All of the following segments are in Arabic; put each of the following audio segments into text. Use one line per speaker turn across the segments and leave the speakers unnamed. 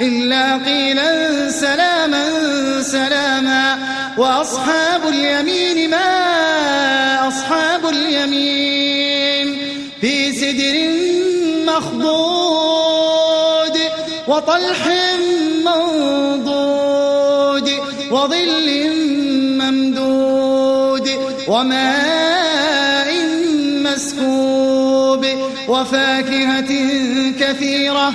إلا قيلا سلاما سلاما. وأصحاب اليمين ما أصحاب اليمين؟ في سدر مخضود وطلح منضود وظل ممدود وماء مسكوب وفاكهة كثيرة.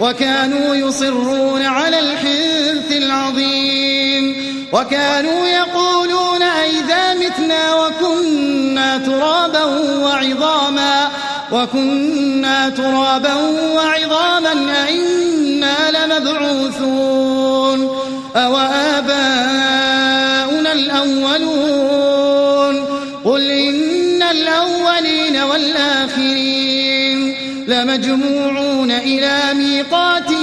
وكانوا يصرون على الحنث العظيم وكانوا يقولون أئذا متنا وكنا ترابا وعظاما وكنا ترابا وعظاما أئنا لمبعوثون أو آباؤنا الأولون قل إن الأولين والآخرين لمجموعون إلى ميقات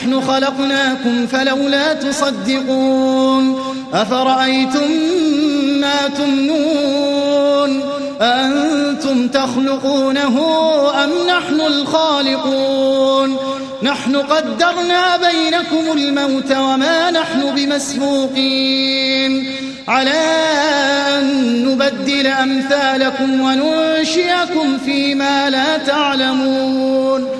نحن خلقناكم فلولا تصدقون أفرأيتم ما تمنون أنتم تخلقونه أم نحن الخالقون نحن قدرنا بينكم الموت وما نحن بمسبوقين على أن نبدل أمثالكم وننشئكم فيما لا تعلمون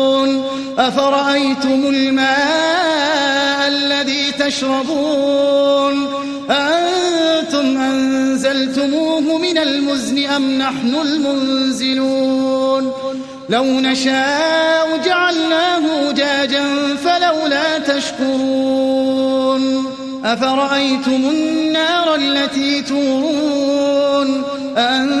أفرأيتم الماء الذي تشربون؟ أنتم أنزلتموه من المزن أم نحن المنزلون؟ لو نشاء جعلناه جاجا فلولا تشكرون. أفرأيتم النار التي تورون؟ أنتم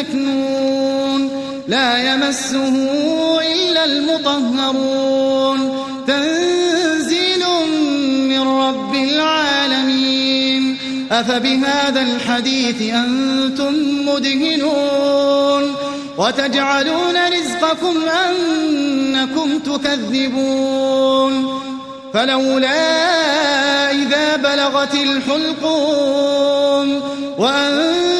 مكنون لا يمسه إلا المطهرون. تنزيل من رب العالمين. أفبهذا الحديث أنتم مدهنون. وتجعلون رزقكم أنكم تكذبون. فلولا إذا بلغت الحلقوم وأنتم